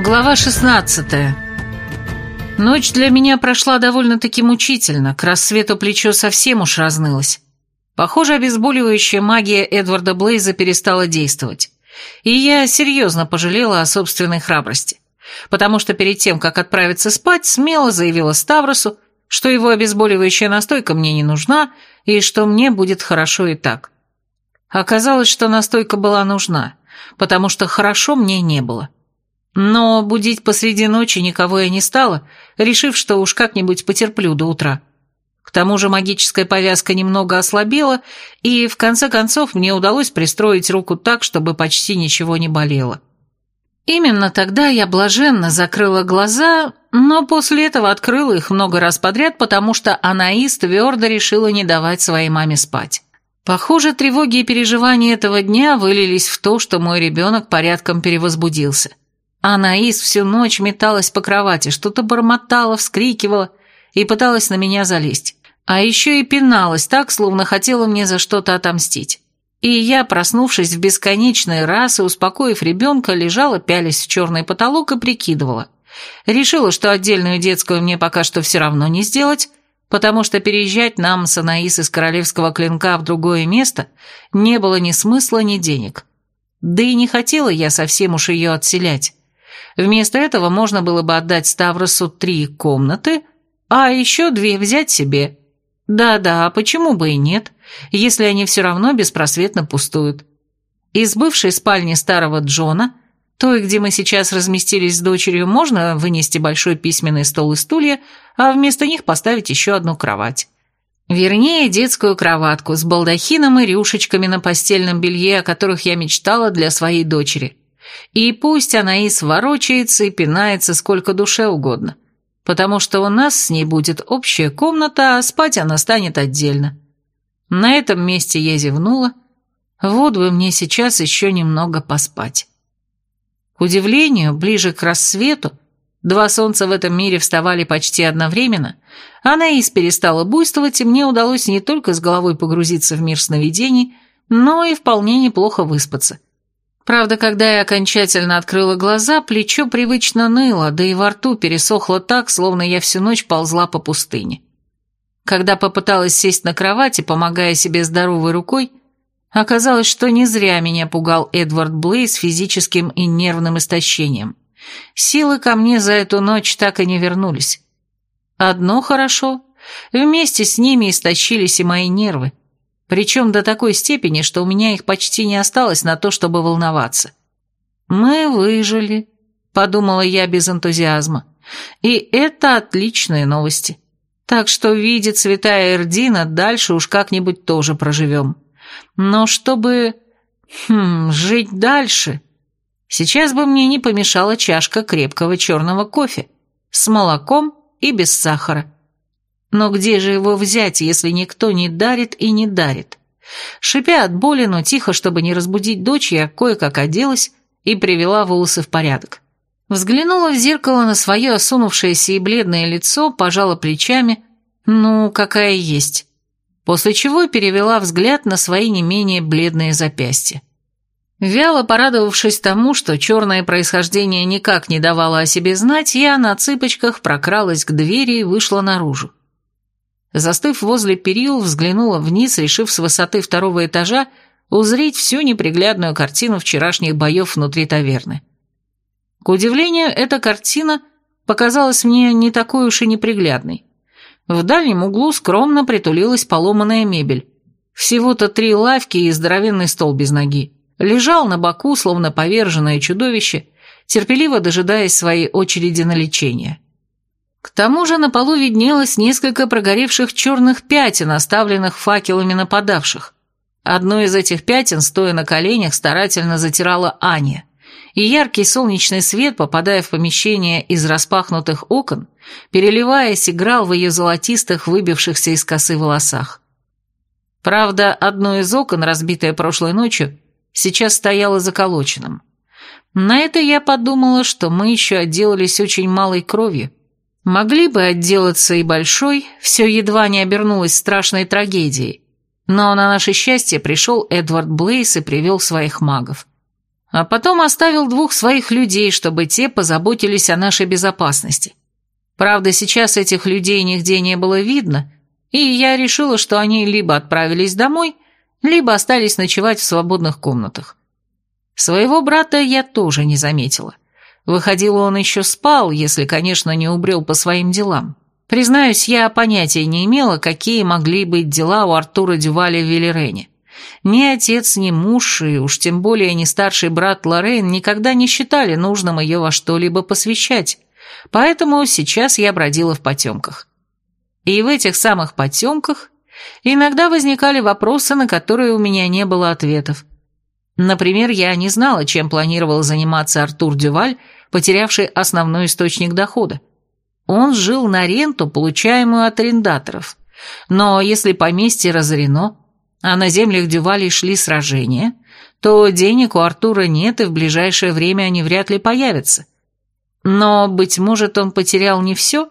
Глава 16 Ночь для меня прошла довольно-таки мучительно, к рассвету плечо совсем уж разнылось. Похоже, обезболивающая магия Эдварда Блейза перестала действовать. И я серьезно пожалела о собственной храбрости, потому что перед тем, как отправиться спать, смело заявила Ставросу, что его обезболивающая настойка мне не нужна и что мне будет хорошо и так. Оказалось, что настойка была нужна, потому что хорошо мне не было. Но будить посреди ночи никого я не стала, решив, что уж как-нибудь потерплю до утра. К тому же магическая повязка немного ослабела, и в конце концов мне удалось пристроить руку так, чтобы почти ничего не болело. Именно тогда я блаженно закрыла глаза, но после этого открыла их много раз подряд, потому что Анаис твердо решила не давать своей маме спать. Похоже, тревоги и переживания этого дня вылились в то, что мой ребенок порядком перевозбудился. Анаис всю ночь металась по кровати, что-то бормотала, вскрикивала и пыталась на меня залезть. А еще и пиналась так, словно хотела мне за что-то отомстить. И я, проснувшись в бесконечный раз и успокоив ребенка, лежала, пялись в черный потолок и прикидывала. Решила, что отдельную детскую мне пока что все равно не сделать, потому что переезжать нам с Анаис из Королевского Клинка в другое место не было ни смысла, ни денег. Да и не хотела я совсем уж ее отселять. Вместо этого можно было бы отдать Ставросу три комнаты, а еще две взять себе. Да-да, а почему бы и нет, если они все равно беспросветно пустуют. Из бывшей спальни старого Джона, той, где мы сейчас разместились с дочерью, можно вынести большой письменный стол и стулья, а вместо них поставить еще одну кровать. Вернее, детскую кроватку с балдахином и рюшечками на постельном белье, о которых я мечтала для своей дочери. И пусть она и сворочается и пинается сколько душе угодно – потому что у нас с ней будет общая комната, а спать она станет отдельно. На этом месте я зевнула. Вот бы мне сейчас еще немного поспать. К удивлению, ближе к рассвету, два солнца в этом мире вставали почти одновременно, Анаис перестала буйствовать, и мне удалось не только с головой погрузиться в мир сновидений, но и вполне неплохо выспаться. Правда, когда я окончательно открыла глаза, плечо привычно ныло, да и во рту пересохло так, словно я всю ночь ползла по пустыне. Когда попыталась сесть на кровати, помогая себе здоровой рукой, оказалось, что не зря меня пугал Эдвард Блейз физическим и нервным истощением. Силы ко мне за эту ночь так и не вернулись. Одно хорошо, вместе с ними истощились и мои нервы. Причем до такой степени, что у меня их почти не осталось на то, чтобы волноваться. «Мы выжили», — подумала я без энтузиазма. «И это отличные новости. Так что, видит святая Эрдина, дальше уж как-нибудь тоже проживем. Но чтобы... Хм, жить дальше...» Сейчас бы мне не помешала чашка крепкого черного кофе с молоком и без сахара. Но где же его взять, если никто не дарит и не дарит? Шипя от боли, но тихо, чтобы не разбудить дочь, я кое-как оделась и привела волосы в порядок. Взглянула в зеркало на свое осунувшееся и бледное лицо, пожала плечами, ну, какая есть, после чего перевела взгляд на свои не менее бледные запястья. Вяло порадовавшись тому, что черное происхождение никак не давало о себе знать, я на цыпочках прокралась к двери и вышла наружу. Застыв возле перил, взглянула вниз, решив с высоты второго этажа узреть всю неприглядную картину вчерашних боев внутри таверны. К удивлению, эта картина показалась мне не такой уж и неприглядной. В дальнем углу скромно притулилась поломанная мебель. Всего-то три лавки и здоровенный стол без ноги. Лежал на боку, словно поверженное чудовище, терпеливо дожидаясь своей очереди на лечение. К тому же на полу виднелось несколько прогоревших черных пятен, оставленных факелами нападавших. Одно из этих пятен, стоя на коленях, старательно затирала Аня, и яркий солнечный свет, попадая в помещение из распахнутых окон, переливаясь, играл в ее золотистых, выбившихся из косы волосах. Правда, одно из окон, разбитое прошлой ночью, сейчас стояло заколоченным. На это я подумала, что мы еще отделались очень малой кровью, Могли бы отделаться и большой, все едва не обернулось страшной трагедией. Но на наше счастье пришел Эдвард Блейс и привел своих магов. А потом оставил двух своих людей, чтобы те позаботились о нашей безопасности. Правда, сейчас этих людей нигде не было видно, и я решила, что они либо отправились домой, либо остались ночевать в свободных комнатах. Своего брата я тоже не заметила. Выходило, он еще спал, если, конечно, не убрел по своим делам. Признаюсь, я понятия не имела, какие могли быть дела у Артура Дюваля в Велерене. Ни отец, ни муж, и уж тем более не старший брат Лоррейн никогда не считали нужным ее во что-либо посвящать, поэтому сейчас я бродила в потемках. И в этих самых потемках иногда возникали вопросы, на которые у меня не было ответов. Например, я не знала, чем планировал заниматься Артур Дюваль, потерявший основной источник дохода. Он жил на ренту, получаемую от арендаторов. Но если поместье разорено, а на землях Дювалей шли сражения, то денег у Артура нет, и в ближайшее время они вряд ли появятся. Но, быть может, он потерял не все?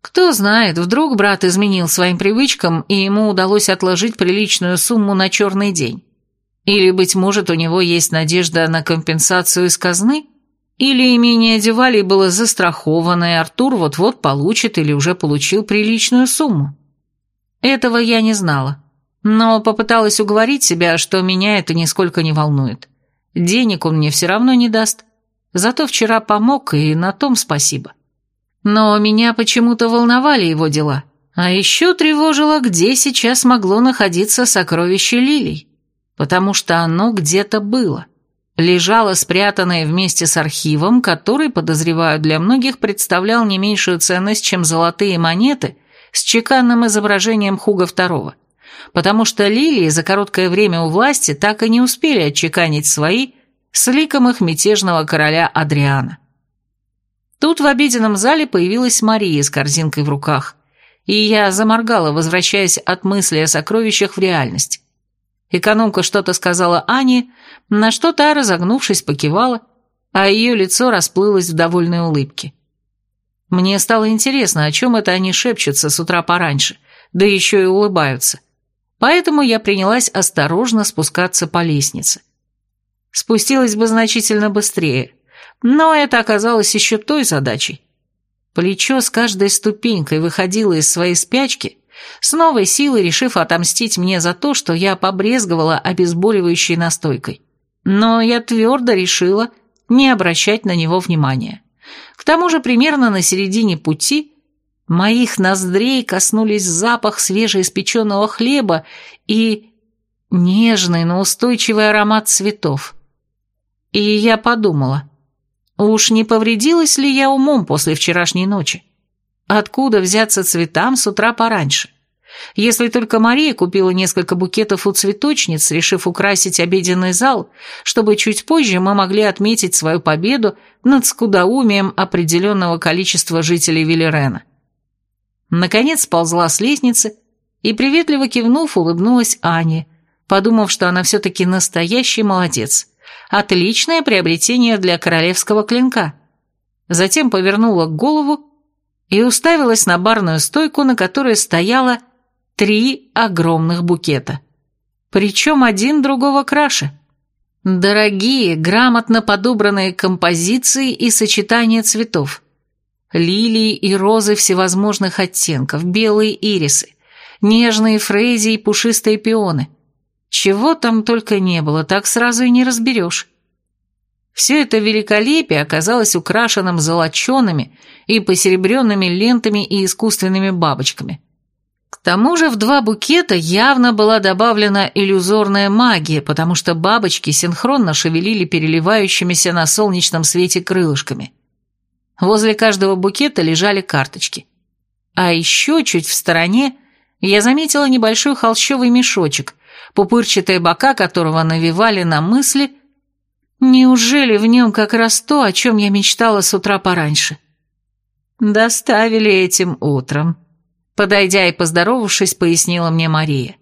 Кто знает, вдруг брат изменил своим привычкам, и ему удалось отложить приличную сумму на черный день. Или, быть может, у него есть надежда на компенсацию из казны? Или имение Дювалей было застраховано, и Артур вот-вот получит или уже получил приличную сумму? Этого я не знала но попыталась уговорить себя, что меня это нисколько не волнует. Денег он мне все равно не даст. Зато вчера помог, и на том спасибо. Но меня почему-то волновали его дела. А еще тревожило, где сейчас могло находиться сокровище лилий. Потому что оно где-то было. Лежало спрятанное вместе с архивом, который, подозреваю, для многих представлял не меньшую ценность, чем золотые монеты с чеканным изображением Хуга II потому что лилии за короткое время у власти так и не успели отчеканить свои с ликом их мятежного короля Адриана. Тут в обеденном зале появилась Мария с корзинкой в руках, и я заморгала, возвращаясь от мысли о сокровищах в реальность. Экономка что-то сказала Ане, на что та, разогнувшись, покивала, а ее лицо расплылось в довольной улыбке. Мне стало интересно, о чем это они шепчутся с утра пораньше, да еще и улыбаются поэтому я принялась осторожно спускаться по лестнице. Спустилась бы значительно быстрее, но это оказалось еще той задачей. Плечо с каждой ступенькой выходило из своей спячки, с новой силой решив отомстить мне за то, что я побрезговала обезболивающей настойкой. Но я твердо решила не обращать на него внимания. К тому же примерно на середине пути Моих ноздрей коснулись запах свежеиспеченного хлеба и нежный, но устойчивый аромат цветов. И я подумала, уж не повредилась ли я умом после вчерашней ночи? Откуда взяться цветам с утра пораньше? Если только Мария купила несколько букетов у цветочниц, решив украсить обеденный зал, чтобы чуть позже мы могли отметить свою победу над скудоумием определенного количества жителей Виллерена. Наконец сползла с лестницы и, приветливо кивнув, улыбнулась Ане, подумав, что она все-таки настоящий молодец. Отличное приобретение для королевского клинка. Затем повернула голову и уставилась на барную стойку, на которой стояло три огромных букета. Причем один другого краше. Дорогие, грамотно подобранные композиции и сочетания цветов лилии и розы всевозможных оттенков, белые ирисы, нежные фрейзи и пушистые пионы. Чего там только не было, так сразу и не разберешь. Все это великолепие оказалось украшенным золочеными и посеребренными лентами и искусственными бабочками. К тому же в два букета явно была добавлена иллюзорная магия, потому что бабочки синхронно шевелили переливающимися на солнечном свете крылышками. Возле каждого букета лежали карточки. А еще чуть в стороне я заметила небольшой холщовый мешочек, пупырчатые бока которого навевали на мысли, неужели в нем как раз то, о чем я мечтала с утра пораньше. Доставили этим утром. Подойдя и поздоровавшись, пояснила мне Мария.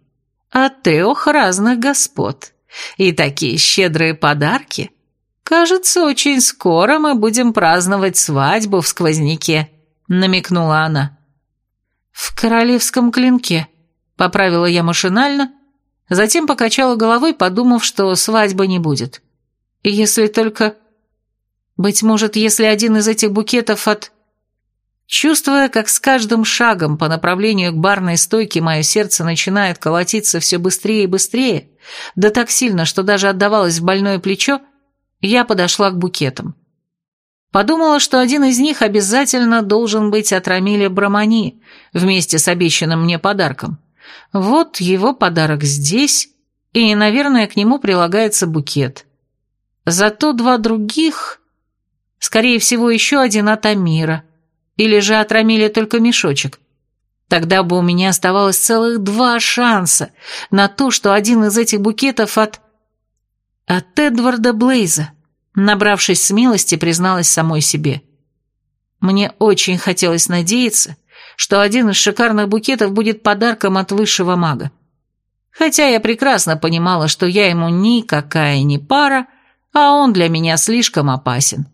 От трех разных господ. И такие щедрые подарки. «Кажется, очень скоро мы будем праздновать свадьбу в сквозняке», — намекнула она. «В королевском клинке», — поправила я машинально, затем покачала головой, подумав, что свадьбы не будет. Если только... Быть может, если один из этих букетов от... Чувствуя, как с каждым шагом по направлению к барной стойке мое сердце начинает колотиться все быстрее и быстрее, да так сильно, что даже отдавалось в больное плечо, я подошла к букетам. Подумала, что один из них обязательно должен быть от Рамиля Брамани вместе с обещанным мне подарком. Вот его подарок здесь, и, наверное, к нему прилагается букет. Зато два других... Скорее всего, еще один от Амира. Или же от только мешочек. Тогда бы у меня оставалось целых два шанса на то, что один из этих букетов от... От Эдварда Блейза, набравшись смелости, призналась самой себе. Мне очень хотелось надеяться, что один из шикарных букетов будет подарком от высшего мага. Хотя я прекрасно понимала, что я ему никакая не пара, а он для меня слишком опасен.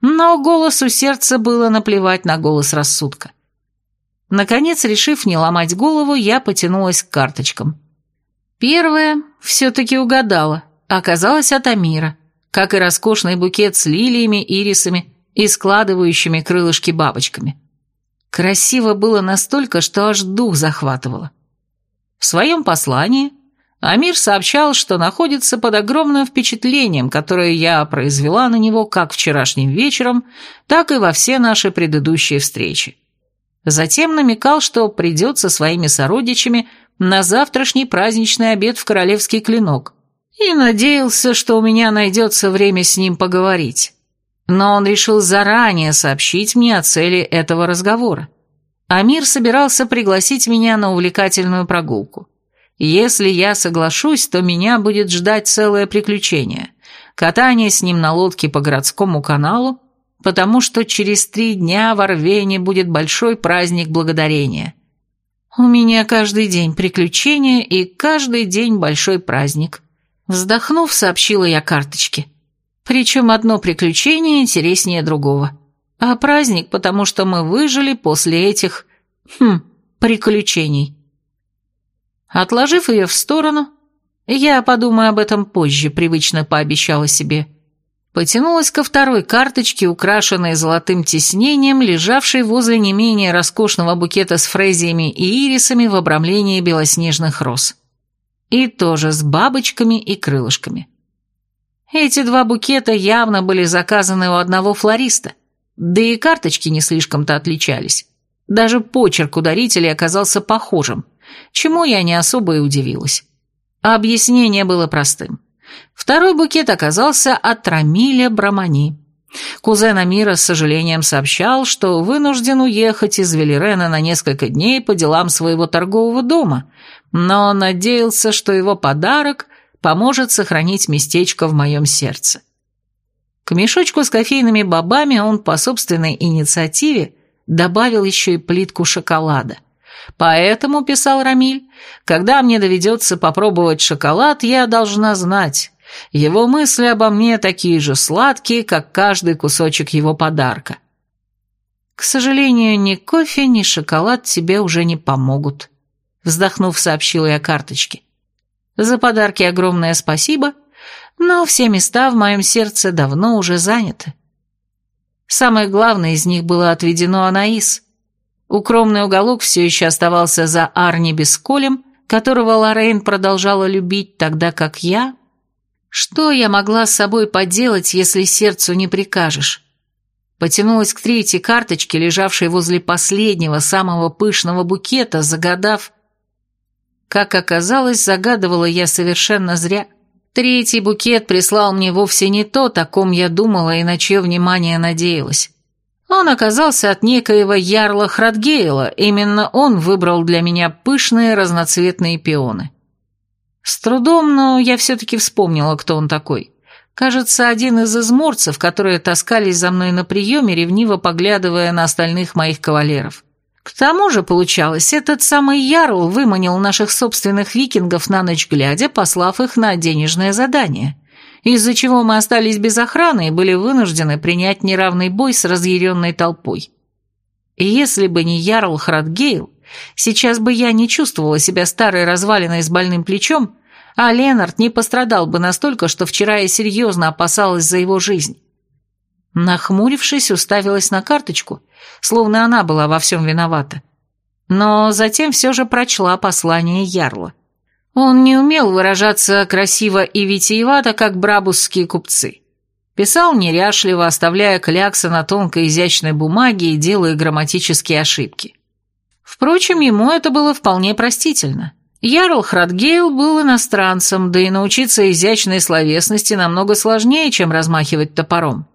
Но голосу сердца было наплевать на голос рассудка. Наконец, решив не ломать голову, я потянулась к карточкам. Первая все-таки угадала, оказалась от Амира, как и роскошный букет с лилиями, ирисами и складывающими крылышки бабочками. Красиво было настолько, что аж дух захватывало. В своем послании Амир сообщал, что находится под огромным впечатлением, которое я произвела на него как вчерашним вечером, так и во все наши предыдущие встречи. Затем намекал, что придет со своими сородичами на завтрашний праздничный обед в Королевский Клинок, и надеялся, что у меня найдется время с ним поговорить. Но он решил заранее сообщить мне о цели этого разговора. Амир собирался пригласить меня на увлекательную прогулку. Если я соглашусь, то меня будет ждать целое приключение. Катание с ним на лодке по городскому каналу, потому что через три дня в Орвене будет большой праздник благодарения. У меня каждый день приключения и каждый день большой праздник. Вздохнув, сообщила я карточке. Причем одно приключение интереснее другого. А праздник, потому что мы выжили после этих, хм, приключений. Отложив ее в сторону, я подумаю об этом позже, привычно пообещала себе. Потянулась ко второй карточке, украшенной золотым тиснением, лежавшей возле не менее роскошного букета с фрезиями и ирисами в обрамлении белоснежных роз. И тоже с бабочками и крылышками. Эти два букета явно были заказаны у одного флориста, да и карточки не слишком-то отличались. Даже почерк у оказался похожим – чему я не особо и удивилась. А объяснение было простым. Второй букет оказался от Рамиля Брамани. Кузен Амира с сожалением сообщал, что вынужден уехать из Велерена на несколько дней по делам своего торгового дома, но надеялся, что его подарок поможет сохранить местечко в моем сердце. К мешочку с кофейными бобами он по собственной инициативе добавил еще и плитку шоколада. Поэтому, писал Рамиль, когда мне доведется попробовать шоколад, я должна знать, его мысли обо мне такие же сладкие, как каждый кусочек его подарка. К сожалению, ни кофе, ни шоколад тебе уже не помогут, вздохнув, сообщила я карточке. За подарки огромное спасибо, но все места в моем сердце давно уже заняты. Самое главное из них было отведено Анаис, Укромный уголок все еще оставался за Арни Бесколем, которого Лоррейн продолжала любить, тогда как я... Что я могла с собой поделать, если сердцу не прикажешь? Потянулась к третьей карточке, лежавшей возле последнего, самого пышного букета, загадав... Как оказалось, загадывала я совершенно зря. Третий букет прислал мне вовсе не то, о ком я думала и на чье внимание надеялась. Он оказался от некоего Ярла Храдгейла, именно он выбрал для меня пышные разноцветные пионы. С трудом, но я все-таки вспомнила, кто он такой. Кажется, один из изморцев, которые таскались за мной на приеме, ревниво поглядывая на остальных моих кавалеров. К тому же, получалось, этот самый Ярл выманил наших собственных викингов на ночь глядя, послав их на денежное задание из-за чего мы остались без охраны и были вынуждены принять неравный бой с разъяренной толпой. И если бы не Ярл Храдгейл, сейчас бы я не чувствовала себя старой развалиной с больным плечом, А Ленард не пострадал бы настолько, что вчера я серьезно опасалась за его жизнь. Нахмурившись, уставилась на карточку, словно она была во всем виновата. Но затем все же прочла послание Ярла. Он не умел выражаться красиво и витиевато, как брабусские купцы. Писал неряшливо, оставляя кляксы на тонкой изящной бумаге и делая грамматические ошибки. Впрочем, ему это было вполне простительно. Ярл Храдгейл был иностранцем, да и научиться изящной словесности намного сложнее, чем размахивать топором.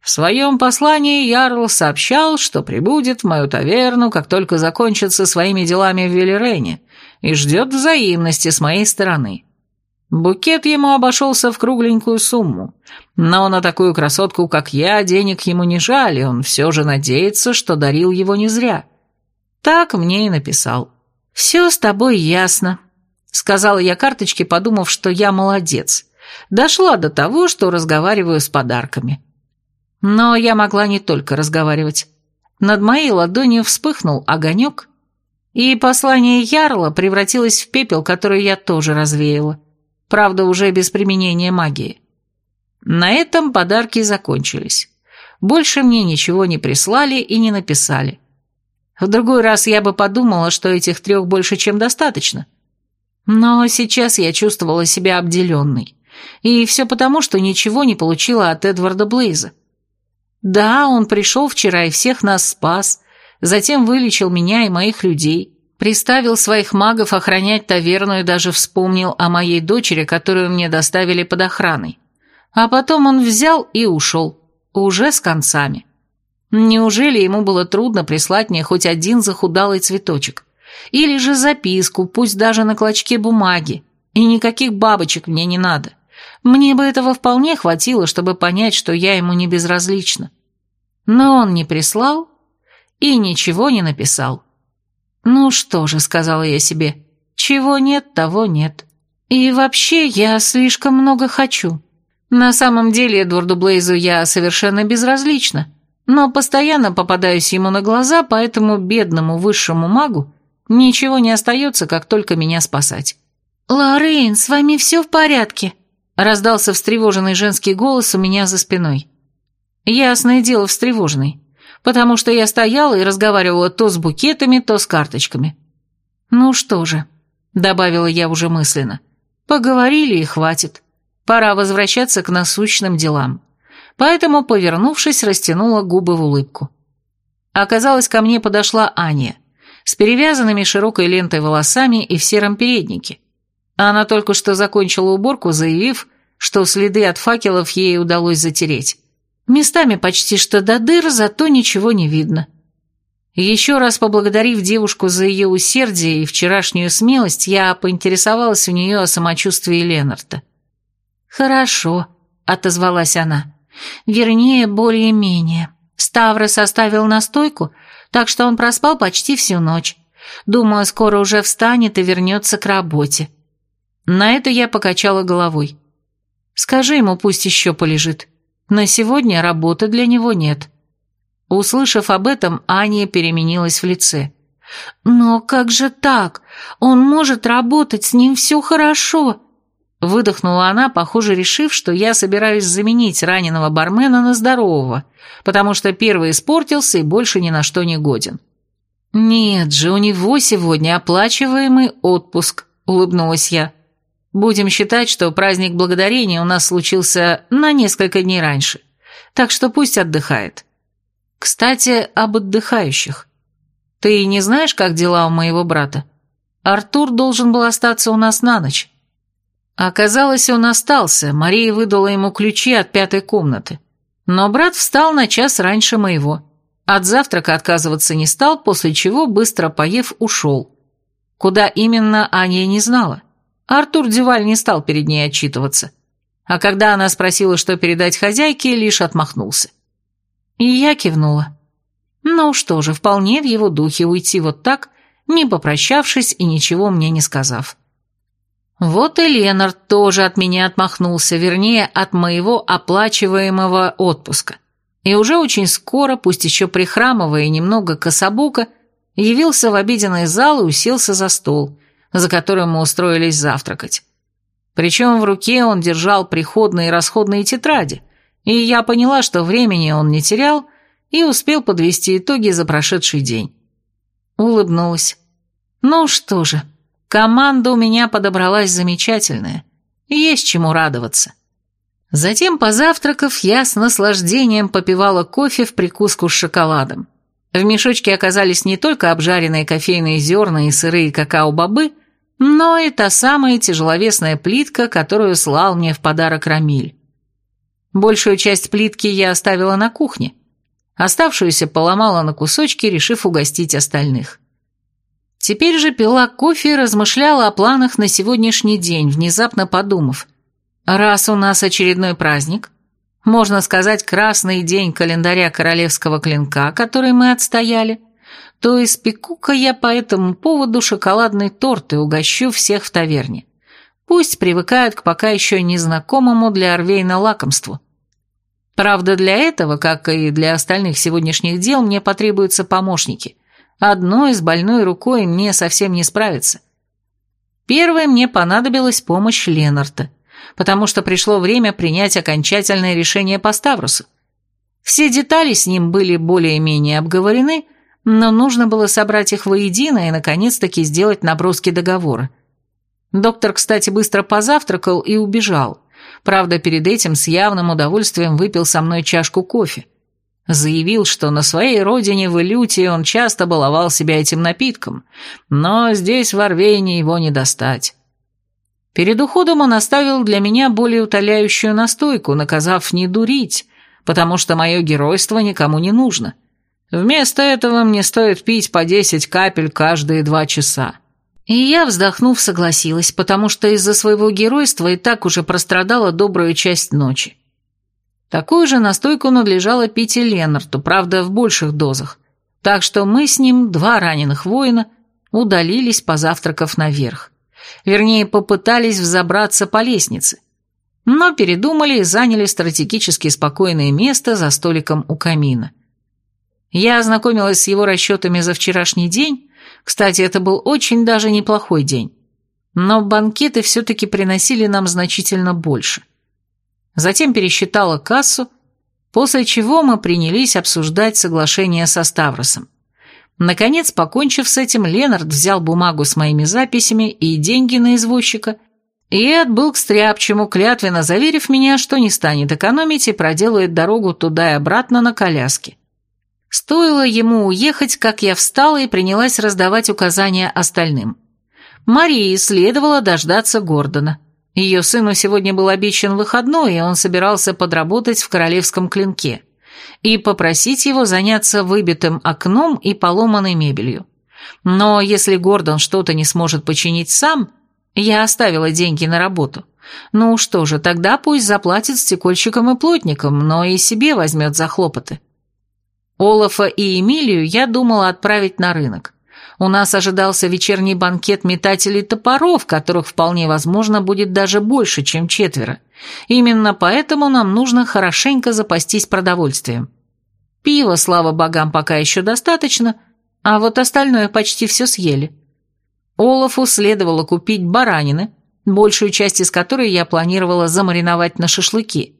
В своем послании Ярл сообщал, что прибудет в мою таверну, как только закончит со своими делами в Велерене, и ждет взаимности с моей стороны. Букет ему обошелся в кругленькую сумму, но на такую красотку, как я, денег ему не жаль, и он все же надеется, что дарил его не зря. Так мне и написал. «Все с тобой ясно», — сказала я карточке, подумав, что я молодец. Дошла до того, что разговариваю с подарками. Но я могла не только разговаривать. Над моей ладонью вспыхнул огонек, и послание Ярла превратилось в пепел, который я тоже развеяла. Правда, уже без применения магии. На этом подарки закончились. Больше мне ничего не прислали и не написали. В другой раз я бы подумала, что этих трех больше, чем достаточно. Но сейчас я чувствовала себя обделенной. И все потому, что ничего не получила от Эдварда Блейза. Да, он пришел вчера и всех нас спас, затем вылечил меня и моих людей, приставил своих магов охранять таверну и даже вспомнил о моей дочери, которую мне доставили под охраной. А потом он взял и ушел, уже с концами. Неужели ему было трудно прислать мне хоть один захудалый цветочек? Или же записку, пусть даже на клочке бумаги, и никаких бабочек мне не надо. Мне бы этого вполне хватило, чтобы понять, что я ему не безразлична. Но он не прислал и ничего не написал. «Ну что же», — сказала я себе, — «чего нет, того нет. И вообще я слишком много хочу. На самом деле Эдварду Блейзу я совершенно безразлична, но постоянно попадаюсь ему на глаза, поэтому бедному высшему магу ничего не остается, как только меня спасать». «Лоррейн, с вами все в порядке?» Раздался встревоженный женский голос у меня за спиной. Ясное дело, встревоженный, потому что я стояла и разговаривала то с букетами, то с карточками. «Ну что же», — добавила я уже мысленно, — «поговорили и хватит. Пора возвращаться к насущным делам». Поэтому, повернувшись, растянула губы в улыбку. Оказалось, ко мне подошла Аня с перевязанными широкой лентой волосами и в сером переднике. Она только что закончила уборку, заявив, что следы от факелов ей удалось затереть. Местами почти что до дыр, зато ничего не видно. Еще раз поблагодарив девушку за ее усердие и вчерашнюю смелость, я поинтересовалась у нее о самочувствии Ленарта. «Хорошо», — отозвалась она. «Вернее, более-менее. Ставра составил настойку, так что он проспал почти всю ночь. Думаю, скоро уже встанет и вернется к работе». На это я покачала головой. Скажи ему, пусть еще полежит. На сегодня работы для него нет. Услышав об этом, Аня переменилась в лице. «Но как же так? Он может работать, с ним все хорошо!» Выдохнула она, похоже, решив, что я собираюсь заменить раненого бармена на здорового, потому что первый испортился и больше ни на что не годен. «Нет же, у него сегодня оплачиваемый отпуск», — улыбнулась я. Будем считать, что праздник благодарения у нас случился на несколько дней раньше, так что пусть отдыхает. Кстати, об отдыхающих. Ты не знаешь, как дела у моего брата? Артур должен был остаться у нас на ночь. Оказалось, он остался, Мария выдала ему ключи от пятой комнаты. Но брат встал на час раньше моего. От завтрака отказываться не стал, после чего, быстро поев, ушел. Куда именно, Аня не знала. Артур Дюваль не стал перед ней отчитываться. А когда она спросила, что передать хозяйке, лишь отмахнулся. И я кивнула. Ну что же, вполне в его духе уйти вот так, не попрощавшись и ничего мне не сказав. Вот и Ленард тоже от меня отмахнулся, вернее, от моего оплачиваемого отпуска. И уже очень скоро, пусть еще прихрамывая и немного кособоко, явился в обеденный зал и уселся за стол – за которым мы устроились завтракать. Причем в руке он держал приходные и расходные тетради, и я поняла, что времени он не терял и успел подвести итоги за прошедший день. Улыбнулась. Ну что же, команда у меня подобралась замечательная, есть чему радоваться. Затем, позавтракав, я с наслаждением попивала кофе в прикуску с шоколадом. В мешочке оказались не только обжаренные кофейные зерна и сырые какао-бобы, но и та самая тяжеловесная плитка, которую слал мне в подарок Рамиль. Большую часть плитки я оставила на кухне, оставшуюся поломала на кусочки, решив угостить остальных. Теперь же пила кофе и размышляла о планах на сегодняшний день, внезапно подумав – Раз у нас очередной праздник, можно сказать, красный день календаря королевского клинка, который мы отстояли, то испеку-ка я по этому поводу шоколадный торт и угощу всех в таверне. Пусть привыкают к пока еще незнакомому для Орвейна лакомству. Правда, для этого, как и для остальных сегодняшних дел, мне потребуются помощники. Одной с больной рукой мне совсем не справиться. Первой мне понадобилась помощь Ленарта потому что пришло время принять окончательное решение по Ставрусу. Все детали с ним были более-менее обговорены, но нужно было собрать их воедино и, наконец-таки, сделать наброски договора. Доктор, кстати, быстро позавтракал и убежал. Правда, перед этим с явным удовольствием выпил со мной чашку кофе. Заявил, что на своей родине в Илютии он часто баловал себя этим напитком, но здесь в Орвейне его не достать. Перед уходом он оставил для меня более утоляющую настойку, наказав не дурить, потому что мое геройство никому не нужно. Вместо этого мне стоит пить по десять капель каждые два часа. И я, вздохнув, согласилась, потому что из-за своего геройства и так уже прострадала добрую часть ночи. Такую же настойку надлежало пить и Ленарту, правда, в больших дозах. Так что мы с ним, два раненых воина, удалились, позавтракав наверх. Вернее, попытались взобраться по лестнице. Но передумали и заняли стратегически спокойное место за столиком у камина. Я ознакомилась с его расчетами за вчерашний день. Кстати, это был очень даже неплохой день. Но банкеты все-таки приносили нам значительно больше. Затем пересчитала кассу, после чего мы принялись обсуждать соглашение со Ставросом. Наконец, покончив с этим, Ленард взял бумагу с моими записями и деньги на извозчика и отбыл к Стряпчему, клятвенно заверив меня, что не станет экономить и проделает дорогу туда и обратно на коляске. Стоило ему уехать, как я встала и принялась раздавать указания остальным. Марии следовало дождаться Гордона. Ее сыну сегодня был обещан выходной, и он собирался подработать в королевском клинке и попросить его заняться выбитым окном и поломанной мебелью. Но если Гордон что-то не сможет починить сам, я оставила деньги на работу. Ну что же, тогда пусть заплатит стекольщикам и плотникам, но и себе возьмет за хлопоты. Олафа и Эмилию я думала отправить на рынок. У нас ожидался вечерний банкет метателей топоров, которых вполне возможно будет даже больше, чем четверо. Именно поэтому нам нужно хорошенько запастись продовольствием. Пива, слава богам, пока еще достаточно, а вот остальное почти все съели. Олафу следовало купить баранины, большую часть из которой я планировала замариновать на шашлыки,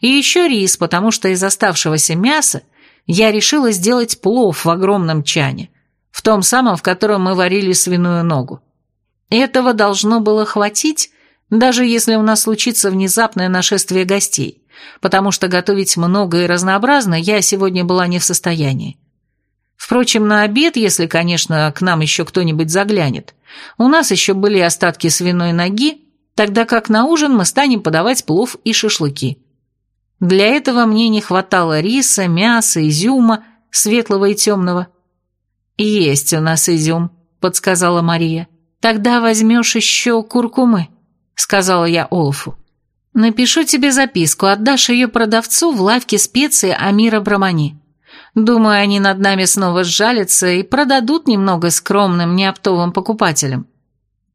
и еще рис, потому что из оставшегося мяса я решила сделать плов в огромном чане, в том самом, в котором мы варили свиную ногу. Этого должно было хватить, даже если у нас случится внезапное нашествие гостей, потому что готовить много и разнообразно я сегодня была не в состоянии. Впрочем, на обед, если, конечно, к нам еще кто-нибудь заглянет, у нас еще были остатки свиной ноги, тогда как на ужин мы станем подавать плов и шашлыки. Для этого мне не хватало риса, мяса, изюма, светлого и темного. «Есть у нас изюм», — подсказала Мария. «Тогда возьмешь еще куркумы» сказала я Олафу. «Напишу тебе записку, отдашь ее продавцу в лавке специй Амира Брамани. Думаю, они над нами снова сжалятся и продадут немного скромным неоптовым покупателям,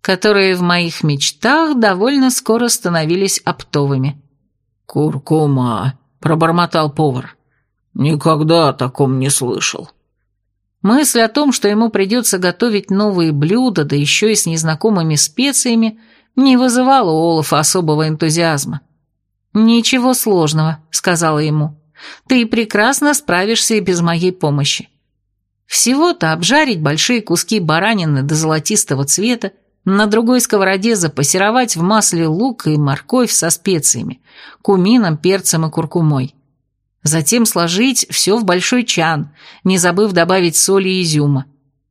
которые в моих мечтах довольно скоро становились оптовыми». «Куркума», — пробормотал повар. «Никогда о таком не слышал». Мысль о том, что ему придется готовить новые блюда, да еще и с незнакомыми специями — не вызывало у Олафа особого энтузиазма. «Ничего сложного», — сказала ему. «Ты прекрасно справишься и без моей помощи. Всего-то обжарить большие куски баранины до золотистого цвета, на другой сковороде запассеровать в масле лук и морковь со специями, кумином, перцем и куркумой. Затем сложить все в большой чан, не забыв добавить соли и изюма.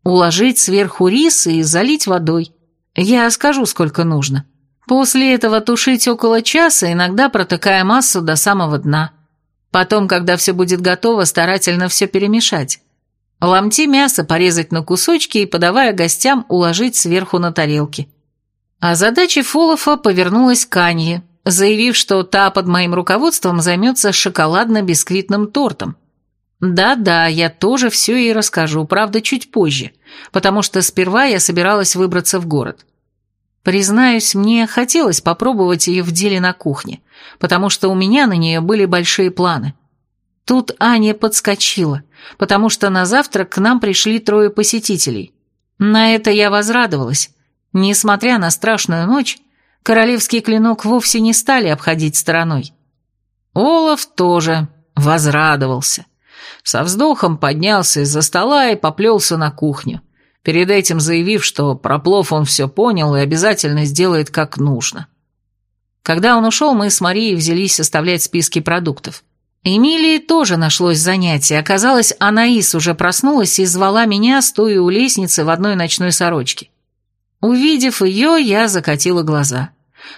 Уложить сверху рис и залить водой. Я скажу, сколько нужно. После этого тушить около часа, иногда протыкая массу до самого дна. Потом, когда все будет готово, старательно все перемешать. Ломти мясо порезать на кусочки и, подавая гостям, уложить сверху на тарелки. А задача Фолофа повернулась к Анье, заявив, что та под моим руководством займется шоколадно-бисквитным тортом. Да-да, я тоже все ей расскажу, правда, чуть позже, потому что сперва я собиралась выбраться в город. Признаюсь, мне хотелось попробовать ее в деле на кухне, потому что у меня на нее были большие планы. Тут Аня подскочила, потому что на завтрак к нам пришли трое посетителей. На это я возрадовалась. Несмотря на страшную ночь, королевский клинок вовсе не стали обходить стороной. Олаф тоже возрадовался. Со вздохом поднялся из-за стола и поплелся на кухню, перед этим заявив, что про плов он все понял и обязательно сделает как нужно. Когда он ушел, мы с Марией взялись составлять списки продуктов. Эмилии тоже нашлось занятие. Оказалось, Анаис уже проснулась и звала меня, стоя у лестницы в одной ночной сорочке. Увидев ее, я закатила глаза.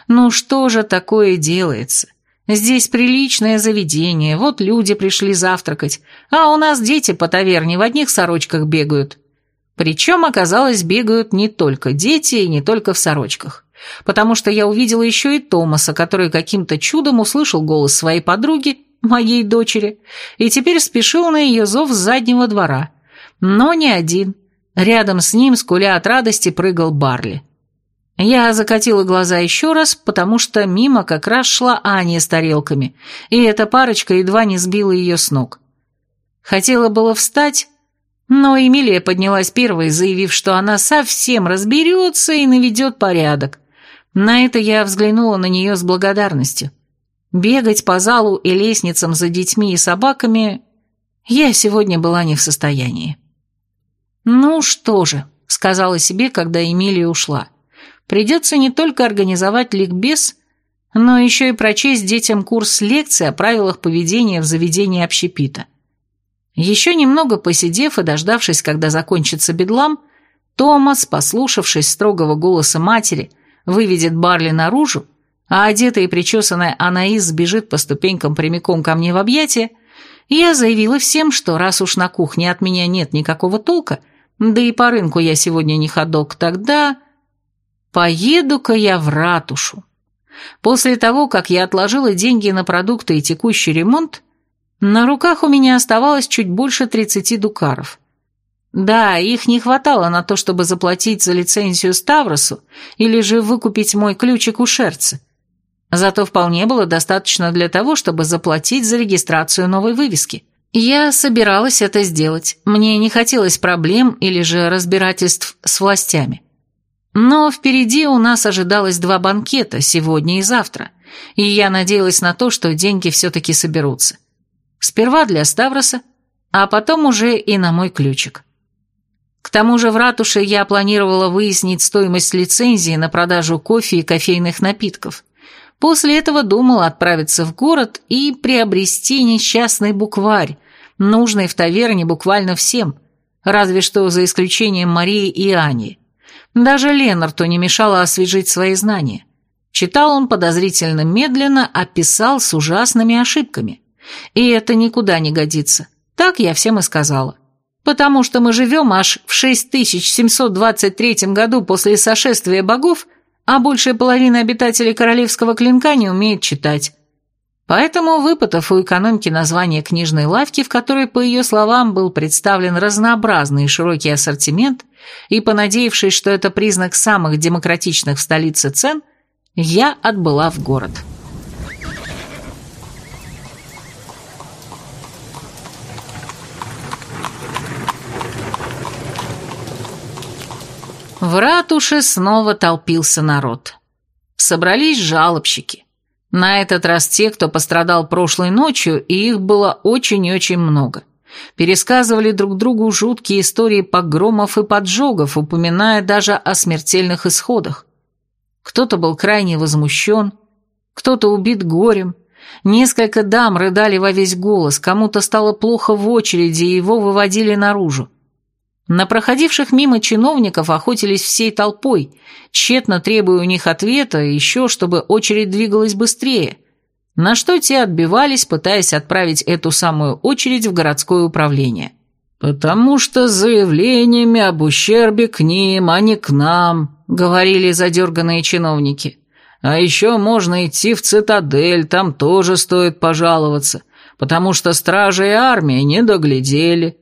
Ну что же такое делается? Здесь приличное заведение, вот люди пришли завтракать, а у нас дети по таверне в одних сорочках бегают. Причем, оказалось, бегают не только дети и не только в сорочках. Потому что я увидела еще и Томаса, который каким-то чудом услышал голос своей подруги моей дочери, и теперь спешил на ее зов с заднего двора. Но не один. Рядом с ним, скуля от радости, прыгал Барли. Я закатила глаза еще раз, потому что мимо как раз шла Аня с тарелками, и эта парочка едва не сбила ее с ног. Хотела было встать, но Эмилия поднялась первой, заявив, что она совсем разберется и наведет порядок. На это я взглянула на нее с благодарностью. Бегать по залу и лестницам за детьми и собаками я сегодня была не в состоянии. «Ну что же», — сказала себе, когда Эмилия ушла, «придется не только организовать ликбез, но еще и прочесть детям курс лекций о правилах поведения в заведении общепита». Еще немного посидев и дождавшись, когда закончится бедлам, Томас, послушавшись строгого голоса матери, выведет Барли наружу, а одетая и причесанная Анаис сбежит по ступенькам прямиком ко мне в объятия, я заявила всем, что раз уж на кухне от меня нет никакого толка, да и по рынку я сегодня не ходок, тогда поеду-ка я в ратушу. После того, как я отложила деньги на продукты и текущий ремонт, на руках у меня оставалось чуть больше 30 дукаров. Да, их не хватало на то, чтобы заплатить за лицензию Ставросу или же выкупить мой ключик у Шерца. Зато вполне было достаточно для того, чтобы заплатить за регистрацию новой вывески. Я собиралась это сделать. Мне не хотелось проблем или же разбирательств с властями. Но впереди у нас ожидалось два банкета, сегодня и завтра, и я надеялась на то, что деньги все-таки соберутся. Сперва для Ставроса, а потом уже и на мой ключик. К тому же в ратуше я планировала выяснить стоимость лицензии на продажу кофе и кофейных напитков. После этого думала отправиться в город и приобрести несчастный букварь, нужный в таверне буквально всем, разве что за исключением Марии и Ани. Даже Ленарту не мешало освежить свои знания. Читал он подозрительно медленно, а писал с ужасными ошибками. И это никуда не годится. Так я всем и сказала. Потому что мы живем аж в 6723 году после сошествия богов а большая половина обитателей Королевского Клинка не умеет читать. Поэтому, выпытав у экономки название книжной лавки, в которой, по ее словам, был представлен разнообразный и широкий ассортимент, и понадеявшись, что это признак самых демократичных в столице цен, я отбыла в город. В ратуше снова толпился народ. Собрались жалобщики. На этот раз те, кто пострадал прошлой ночью, и их было очень и очень много. Пересказывали друг другу жуткие истории погромов и поджогов, упоминая даже о смертельных исходах. Кто-то был крайне возмущен, кто-то убит горем, несколько дам рыдали во весь голос, кому-то стало плохо в очереди, и его выводили наружу. На проходивших мимо чиновников охотились всей толпой, тщетно требуя у них ответа, еще чтобы очередь двигалась быстрее, на что те отбивались, пытаясь отправить эту самую очередь в городское управление. «Потому что с заявлениями об ущербе к ним, а не к нам», — говорили задерганные чиновники. «А еще можно идти в цитадель, там тоже стоит пожаловаться, потому что стражи и армия не доглядели».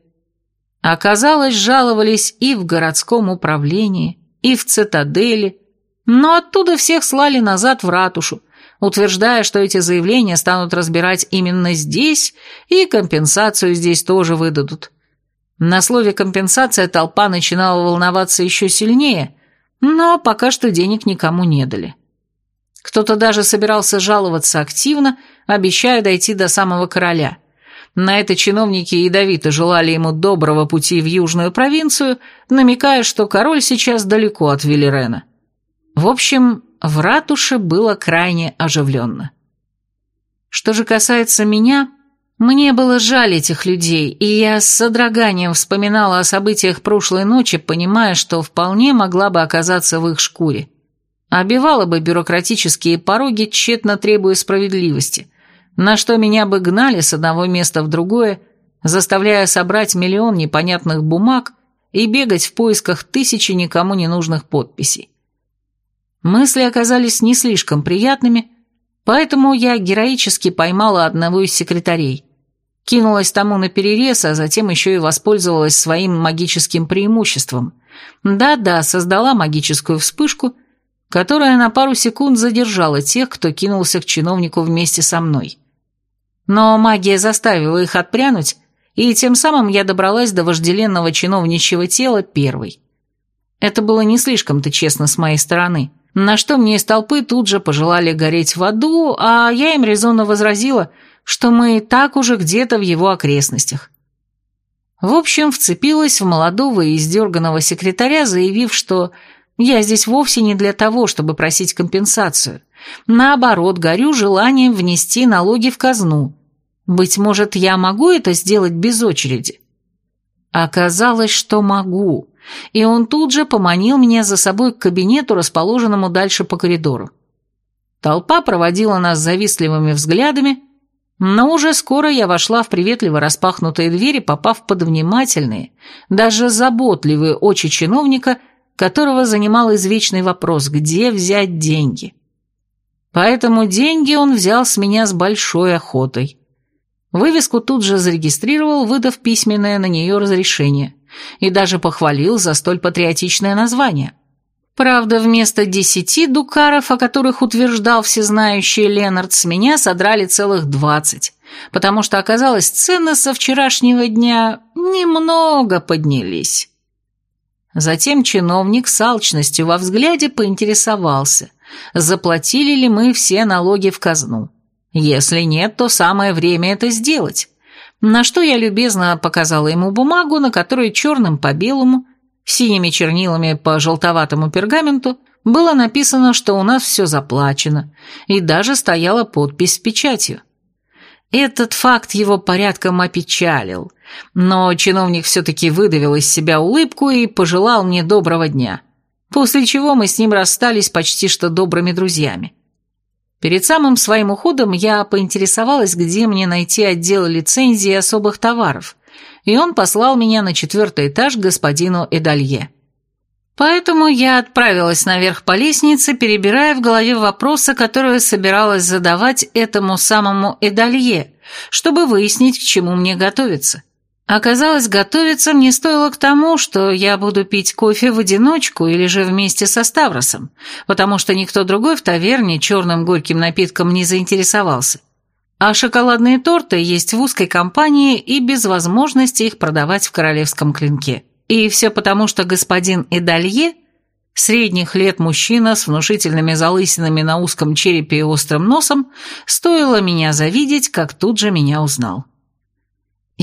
Оказалось, жаловались и в городском управлении, и в цитадели, но оттуда всех слали назад в ратушу, утверждая, что эти заявления станут разбирать именно здесь, и компенсацию здесь тоже выдадут. На слове «компенсация» толпа начинала волноваться еще сильнее, но пока что денег никому не дали. Кто-то даже собирался жаловаться активно, обещая дойти до самого короля – на это чиновники ядовито желали ему доброго пути в южную провинцию, намекая, что король сейчас далеко от Велерена. В общем, в ратуше было крайне оживленно. Что же касается меня, мне было жаль этих людей, и я с содроганием вспоминала о событиях прошлой ночи, понимая, что вполне могла бы оказаться в их шкуре. Обивала бы бюрократические пороги, тщетно требуя справедливости – на что меня бы гнали с одного места в другое, заставляя собрать миллион непонятных бумаг и бегать в поисках тысячи никому не нужных подписей. Мысли оказались не слишком приятными, поэтому я героически поймала одного из секретарей, кинулась тому на перерез, а затем еще и воспользовалась своим магическим преимуществом. Да-да, создала магическую вспышку, которая на пару секунд задержала тех, кто кинулся к чиновнику вместе со мной. Но магия заставила их отпрянуть, и тем самым я добралась до вожделенного чиновничьего тела первой. Это было не слишком-то честно с моей стороны, на что мне из толпы тут же пожелали гореть в аду, а я им резонно возразила, что мы и так уже где-то в его окрестностях. В общем, вцепилась в молодого и издерганного секретаря, заявив, что я здесь вовсе не для того, чтобы просить компенсацию, Наоборот, горю желанием внести налоги в казну. Быть может, я могу это сделать без очереди? Оказалось, что могу, и он тут же поманил меня за собой к кабинету, расположенному дальше по коридору. Толпа проводила нас завистливыми взглядами, но уже скоро я вошла в приветливо распахнутые двери, попав под внимательные, даже заботливые очи чиновника, которого занимал извечный вопрос «Где взять деньги?». Поэтому деньги он взял с меня с большой охотой. Вывеску тут же зарегистрировал, выдав письменное на нее разрешение, и даже похвалил за столь патриотичное название. Правда, вместо десяти дукаров, о которых утверждал всезнающий Ленард, с меня содрали целых двадцать, потому что, оказалось, цены со вчерашнего дня немного поднялись. Затем чиновник с алчностью во взгляде поинтересовался – заплатили ли мы все налоги в казну. Если нет, то самое время это сделать. На что я любезно показала ему бумагу, на которой черным по белому, синими чернилами по желтоватому пергаменту было написано, что у нас все заплачено, и даже стояла подпись с печатью. Этот факт его порядком опечалил, но чиновник все-таки выдавил из себя улыбку и пожелал мне доброго дня после чего мы с ним расстались почти что добрыми друзьями. Перед самым своим уходом я поинтересовалась, где мне найти отдел лицензии особых товаров, и он послал меня на четвертый этаж к господину Эдалье. Поэтому я отправилась наверх по лестнице, перебирая в голове вопросы, которые собиралась задавать этому самому Эдалье, чтобы выяснить, к чему мне готовиться. Оказалось, готовиться мне стоило к тому, что я буду пить кофе в одиночку или же вместе со Ставросом, потому что никто другой в таверне черным горьким напитком не заинтересовался. А шоколадные торты есть в узкой компании и без возможности их продавать в королевском клинке. И все потому, что господин Эдалье Средних лет мужчина с внушительными залысинами на узком черепе и острым носом, стоило меня завидеть, как тут же меня узнал.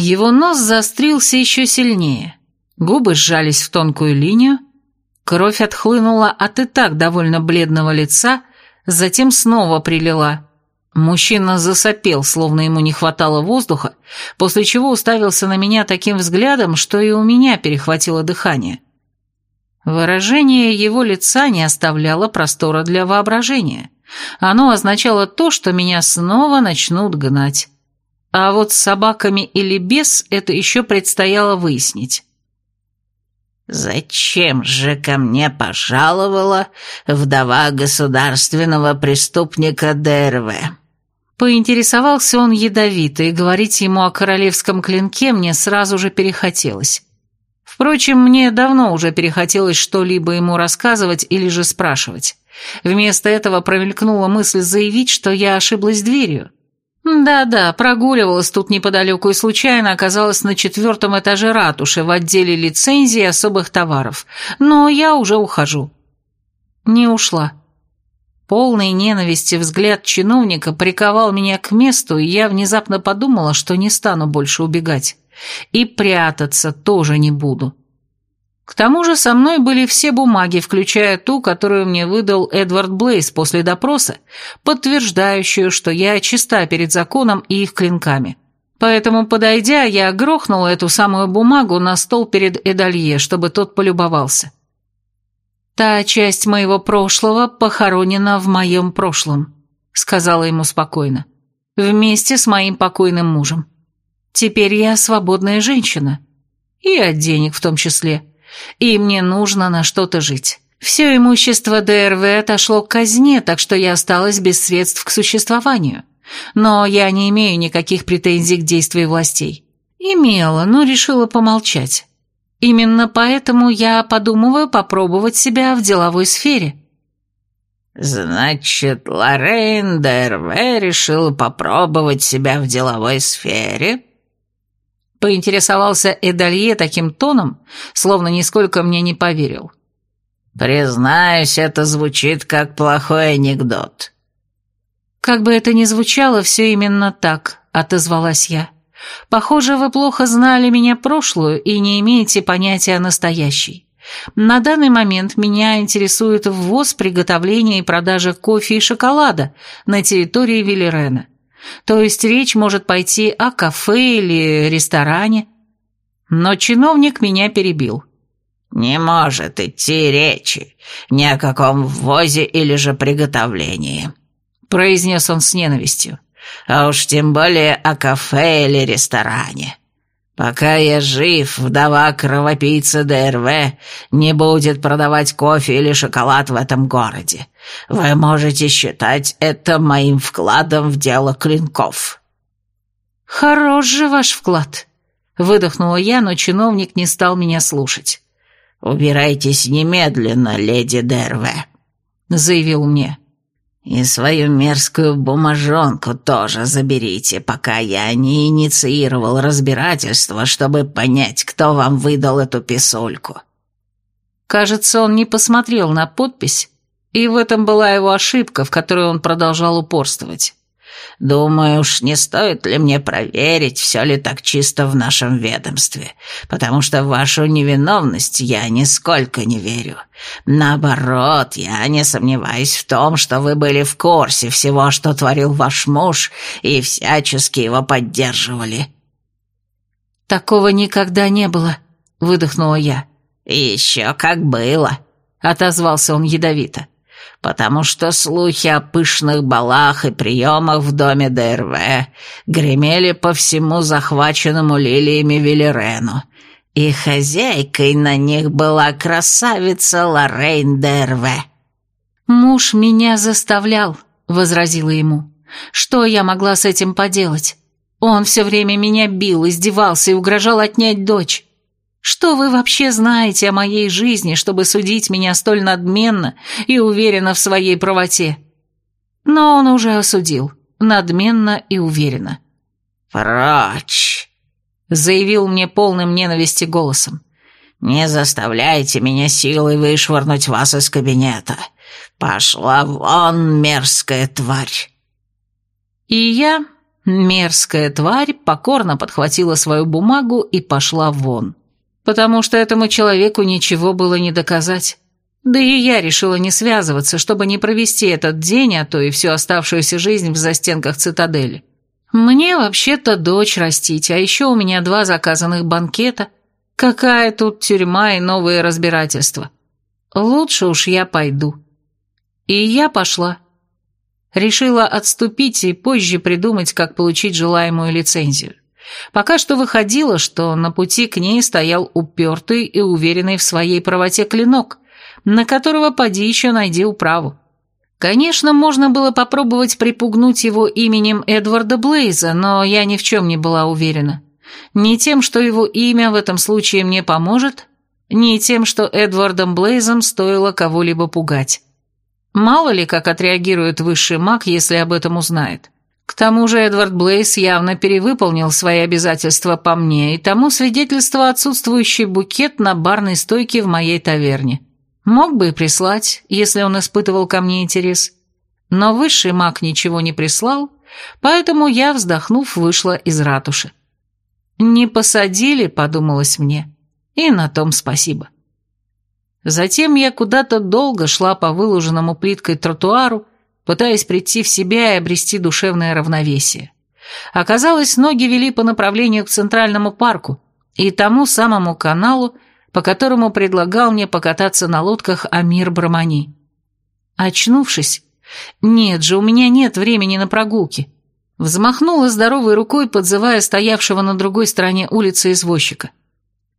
Его нос заострился еще сильнее, губы сжались в тонкую линию, кровь отхлынула от и так довольно бледного лица, затем снова прилила. Мужчина засопел, словно ему не хватало воздуха, после чего уставился на меня таким взглядом, что и у меня перехватило дыхание. Выражение его лица не оставляло простора для воображения. Оно означало то, что меня снова начнут гнать. А вот с собаками или без это еще предстояло выяснить. «Зачем же ко мне пожаловала вдова государственного преступника ДРВ?» Поинтересовался он ядовито, и говорить ему о королевском клинке мне сразу же перехотелось. Впрочем, мне давно уже перехотелось что-либо ему рассказывать или же спрашивать. Вместо этого промелькнула мысль заявить, что я ошиблась дверью. Да-да, прогуливалась тут неподалеку и случайно оказалась на четвертом этаже ратуши в отделе лицензии особых товаров. Но я уже ухожу. Не ушла. Полный ненависти взгляд чиновника приковал меня к месту, и я внезапно подумала, что не стану больше убегать. И прятаться тоже не буду. К тому же со мной были все бумаги, включая ту, которую мне выдал Эдвард Блейз после допроса, подтверждающую, что я чиста перед законом и их клинками. Поэтому, подойдя, я грохнула эту самую бумагу на стол перед Эдалье, чтобы тот полюбовался. «Та часть моего прошлого похоронена в моем прошлом», — сказала ему спокойно, — «вместе с моим покойным мужем». Теперь я свободная женщина. И от денег в том числе. И мне нужно на что-то жить. Все имущество ДРВ отошло к казне, так что я осталась без средств к существованию. Но я не имею никаких претензий к действию властей. Имела, но решила помолчать. Именно поэтому я подумываю попробовать себя в деловой сфере. «Значит, Лоррейн ДРВ решила попробовать себя в деловой сфере?» Поинтересовался Эдалье таким тоном, словно нисколько мне не поверил. «Признаюсь, это звучит как плохой анекдот». «Как бы это ни звучало, все именно так», — отозвалась я. «Похоже, вы плохо знали меня прошлую и не имеете понятия о настоящей. На данный момент меня интересует ввоз, приготовление и продажа кофе и шоколада на территории Велерена. То есть речь может пойти о кафе или ресторане. Но чиновник меня перебил. «Не может идти речи ни о каком ввозе или же приготовлении», — произнес он с ненавистью. «А уж тем более о кафе или ресторане. Пока я жив, вдова кровопийца ДРВ не будет продавать кофе или шоколад в этом городе. Вы можете считать это моим вкладом в дело клинков». «Хорош же ваш вклад», — выдохнула я, но чиновник не стал меня слушать. «Убирайтесь немедленно, леди ДРВ», — заявил мне. И свою мерзкую бумажонку тоже заберите, пока я не инициировал разбирательство, чтобы понять, кто вам выдал эту писульку». Кажется, он не посмотрел на подпись, и в этом была его ошибка, в которой он продолжал упорствовать. Думаю уж, не стоит ли мне проверить, все ли так чисто в нашем ведомстве, потому что в вашу невиновность я нисколько не верю. Наоборот, я не сомневаюсь в том, что вы были в курсе всего, что творил ваш муж, и всячески его поддерживали». «Такого никогда не было», — выдохнула я. «Еще как было», — отозвался он ядовито потому что слухи о пышных балах и приемах в доме ДРВ гремели по всему захваченному лилиями Велерену, и хозяйкой на них была красавица Лоррейн ДРВ. «Муж меня заставлял», — возразила ему. «Что я могла с этим поделать? Он все время меня бил, издевался и угрожал отнять дочь. Что вы вообще знаете о моей жизни, чтобы судить меня столь надменно и уверенно в своей правоте? Но он уже осудил, надменно и уверенно. «Прочь!» — заявил мне полным ненависти голосом. Не заставляйте меня силой вышвырнуть вас из кабинета. Пошла вон, мерзкая тварь!» И я, мерзкая тварь, покорно подхватила свою бумагу и пошла вон. Потому что этому человеку ничего было не доказать. Да и я решила не связываться, чтобы не провести этот день, а то и всю оставшуюся жизнь в застенках цитадели. Мне вообще-то дочь растить, а еще у меня два заказанных банкета. Какая тут тюрьма и новые разбирательства. Лучше уж я пойду. И я пошла. Решила отступить и позже придумать, как получить желаемую лицензию. Пока что выходило, что на пути к ней стоял упертый и уверенный в своей правоте клинок, на которого поди еще найди управу. Конечно, можно было попробовать припугнуть его именем Эдварда Блейза, но я ни в чем не была уверена. Ни тем, что его имя в этом случае мне поможет, ни тем, что Эдвардом Блейзом стоило кого-либо пугать. Мало ли, как отреагирует высший маг, если об этом узнает. К тому же Эдвард Блейз явно перевыполнил свои обязательства по мне, и тому свидетельство отсутствующий букет на барной стойке в моей таверне. Мог бы и прислать, если он испытывал ко мне интерес. Но высший маг ничего не прислал, поэтому я, вздохнув, вышла из ратуши. «Не посадили», — подумалось мне, — «и на том спасибо». Затем я куда-то долго шла по выложенному плиткой тротуару, пытаясь прийти в себя и обрести душевное равновесие. Оказалось, ноги вели по направлению к Центральному парку и тому самому каналу, по которому предлагал мне покататься на лодках Амир Брамани. Очнувшись, нет же, у меня нет времени на прогулки, взмахнула здоровой рукой, подзывая стоявшего на другой стороне улицы извозчика.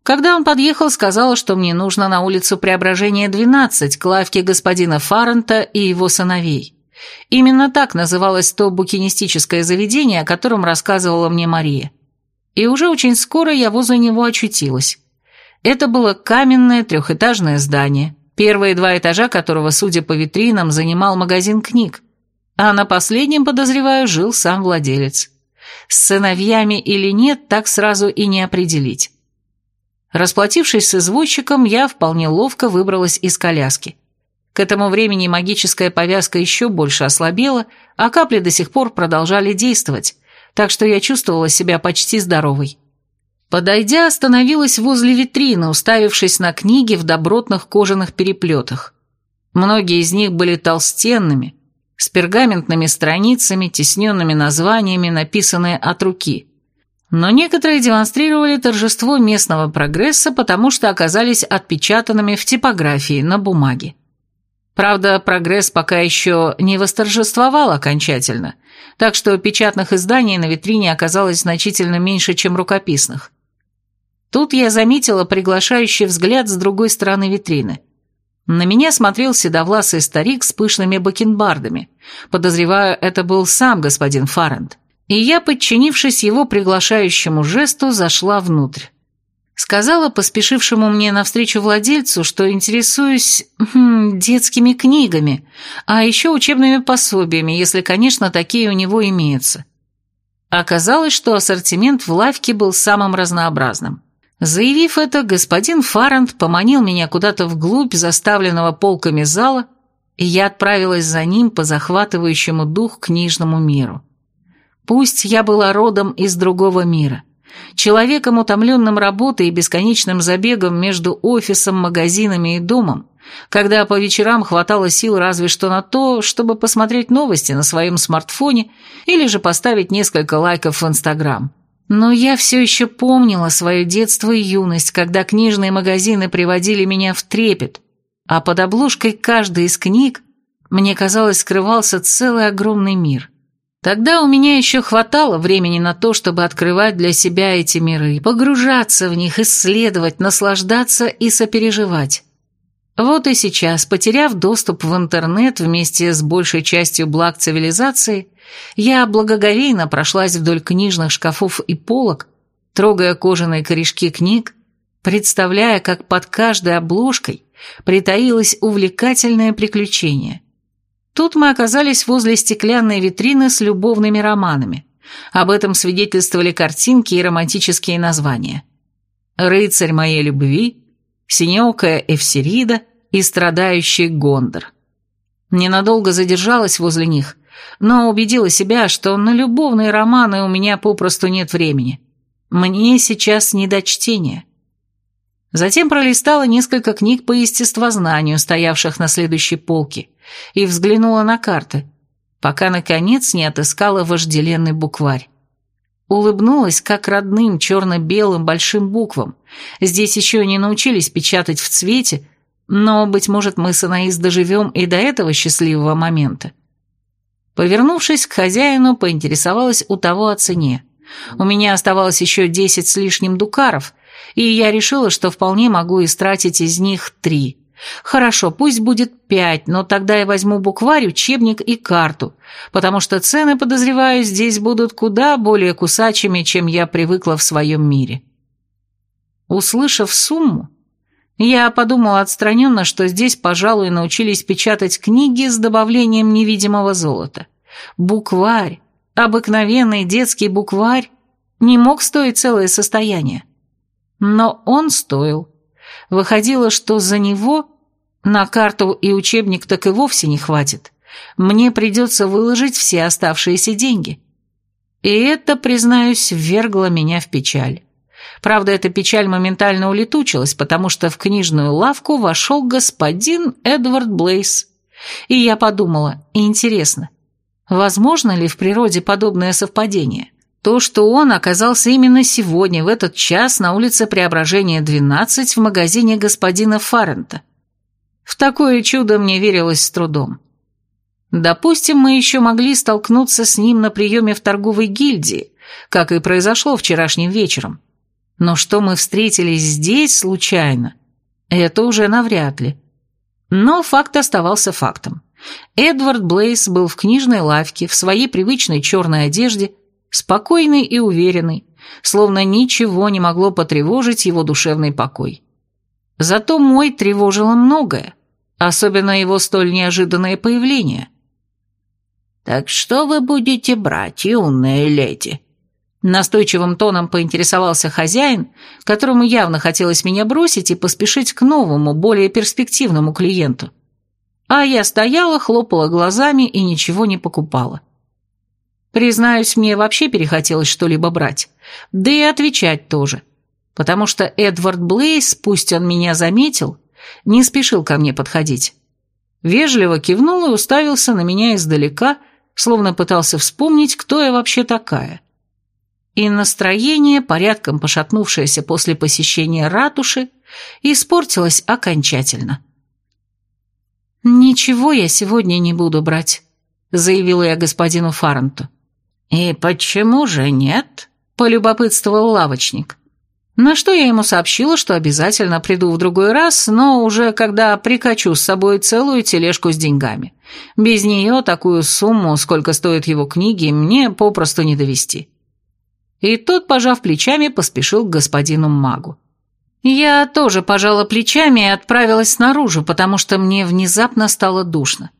Когда он подъехал, сказала, что мне нужно на улицу Преображения 12, к лавке господина Фаррента и его сыновей. Именно так называлось то букинистическое заведение, о котором рассказывала мне Мария. И уже очень скоро я возле него очутилась. Это было каменное трехэтажное здание, первые два этажа которого, судя по витринам, занимал магазин книг, а на последнем, подозреваю, жил сам владелец. С сыновьями или нет, так сразу и не определить. Расплатившись с извозчиком, я вполне ловко выбралась из коляски. К этому времени магическая повязка еще больше ослабела, а капли до сих пор продолжали действовать, так что я чувствовала себя почти здоровой. Подойдя, остановилась возле витрины, уставившись на книги в добротных кожаных переплетах. Многие из них были толстенными, с пергаментными страницами, тесненными названиями, написанные от руки. Но некоторые демонстрировали торжество местного прогресса, потому что оказались отпечатанными в типографии на бумаге. Правда, прогресс пока еще не восторжествовал окончательно, так что печатных изданий на витрине оказалось значительно меньше, чем рукописных. Тут я заметила приглашающий взгляд с другой стороны витрины. На меня смотрел седовласый старик с пышными бакенбардами. Подозреваю, это был сам господин Фаррент. И я, подчинившись его приглашающему жесту, зашла внутрь. Сказала поспешившему мне навстречу владельцу, что интересуюсь хм, детскими книгами, а еще учебными пособиями, если, конечно, такие у него имеются. Оказалось, что ассортимент в лавке был самым разнообразным. Заявив это, господин Фаррент поманил меня куда-то вглубь заставленного полками зала, и я отправилась за ним по захватывающему дух книжному миру. Пусть я была родом из другого мира, человеком, утомленным работой и бесконечным забегом между офисом, магазинами и домом, когда по вечерам хватало сил разве что на то, чтобы посмотреть новости на своем смартфоне или же поставить несколько лайков в Инстаграм. Но я все еще помнила свое детство и юность, когда книжные магазины приводили меня в трепет, а под обложкой каждой из книг, мне казалось, скрывался целый огромный мир. Тогда у меня еще хватало времени на то, чтобы открывать для себя эти миры, погружаться в них, исследовать, наслаждаться и сопереживать. Вот и сейчас, потеряв доступ в интернет вместе с большей частью благ цивилизации, я благоговейно прошлась вдоль книжных шкафов и полок, трогая кожаные корешки книг, представляя, как под каждой обложкой притаилось увлекательное приключение. Тут мы оказались возле стеклянной витрины с любовными романами. Об этом свидетельствовали картинки и романтические названия. «Рыцарь моей любви», синеокая Эфсирида и страдающий Гондор. Ненадолго задержалась возле них, но убедила себя, что на любовные романы у меня попросту нет времени. Мне сейчас не до чтения. Затем пролистала несколько книг по естествознанию, стоявших на следующей полке, и взглянула на карты, пока, наконец, не отыскала вожделенный букварь. Улыбнулась, как родным черно-белым большим буквам. Здесь еще не научились печатать в цвете, но, быть может, мы с Анаис доживем и до этого счастливого момента. Повернувшись к хозяину, поинтересовалась у того о цене. У меня оставалось еще десять с лишним дукаров, и я решила, что вполне могу истратить из них три. Хорошо, пусть будет пять, но тогда я возьму букварь, учебник и карту, потому что цены, подозреваю, здесь будут куда более кусачими, чем я привыкла в своем мире. Услышав сумму, я подумала отстраненно, что здесь, пожалуй, научились печатать книги с добавлением невидимого золота. Букварь, обыкновенный детский букварь, не мог стоить целое состояние. Но он стоил. Выходило, что за него на карту и учебник так и вовсе не хватит. Мне придется выложить все оставшиеся деньги. И это, признаюсь, ввергло меня в печаль. Правда, эта печаль моментально улетучилась, потому что в книжную лавку вошел господин Эдвард Блейс. И я подумала, интересно, возможно ли в природе подобное совпадение? То, что он оказался именно сегодня, в этот час, на улице Преображения, 12, в магазине господина Фаррента. В такое чудо мне верилось с трудом. Допустим, мы еще могли столкнуться с ним на приеме в торговой гильдии, как и произошло вчерашним вечером. Но что мы встретились здесь случайно, это уже навряд ли. Но факт оставался фактом. Эдвард Блейс был в книжной лавке, в своей привычной черной одежде, спокойный и уверенный, словно ничего не могло потревожить его душевный покой. Зато мой тревожило многое, особенно его столь неожиданное появление. «Так что вы будете брать, юная леди?» Настойчивым тоном поинтересовался хозяин, которому явно хотелось меня бросить и поспешить к новому, более перспективному клиенту. А я стояла, хлопала глазами и ничего не покупала. Признаюсь, мне вообще перехотелось что-либо брать, да и отвечать тоже, потому что Эдвард Блейс, пусть он меня заметил, не спешил ко мне подходить. Вежливо кивнул и уставился на меня издалека, словно пытался вспомнить, кто я вообще такая. И настроение, порядком пошатнувшееся после посещения ратуши, испортилось окончательно. «Ничего я сегодня не буду брать», — заявила я господину Фарренту. «И почему же нет?» — полюбопытствовал лавочник. На что я ему сообщила, что обязательно приду в другой раз, но уже когда прикачу с собой целую тележку с деньгами. Без нее такую сумму, сколько стоят его книги, мне попросту не довести и тот, пожав плечами, поспешил к господину магу. Я тоже пожала плечами и отправилась снаружи, потому что мне внезапно стало душно.